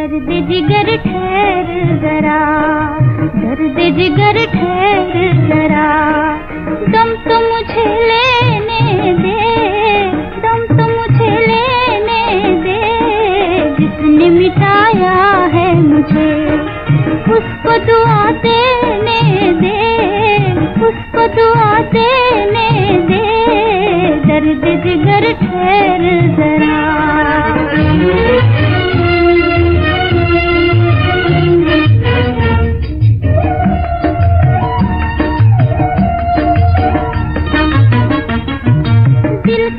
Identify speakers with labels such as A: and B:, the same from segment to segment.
A: दर्द जिगर ठहर जरा, दर्द जिगर ठहर जरा। दम तो मुझे लेने दे, दम तो मुझे लेने दे। जिसने मिटाया है मुझे, उसको दुआ देने दे। उसको दुआ देने दे। दर्द जिगर ठहर जरा।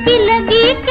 A: लगी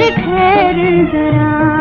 A: ठहर जरा।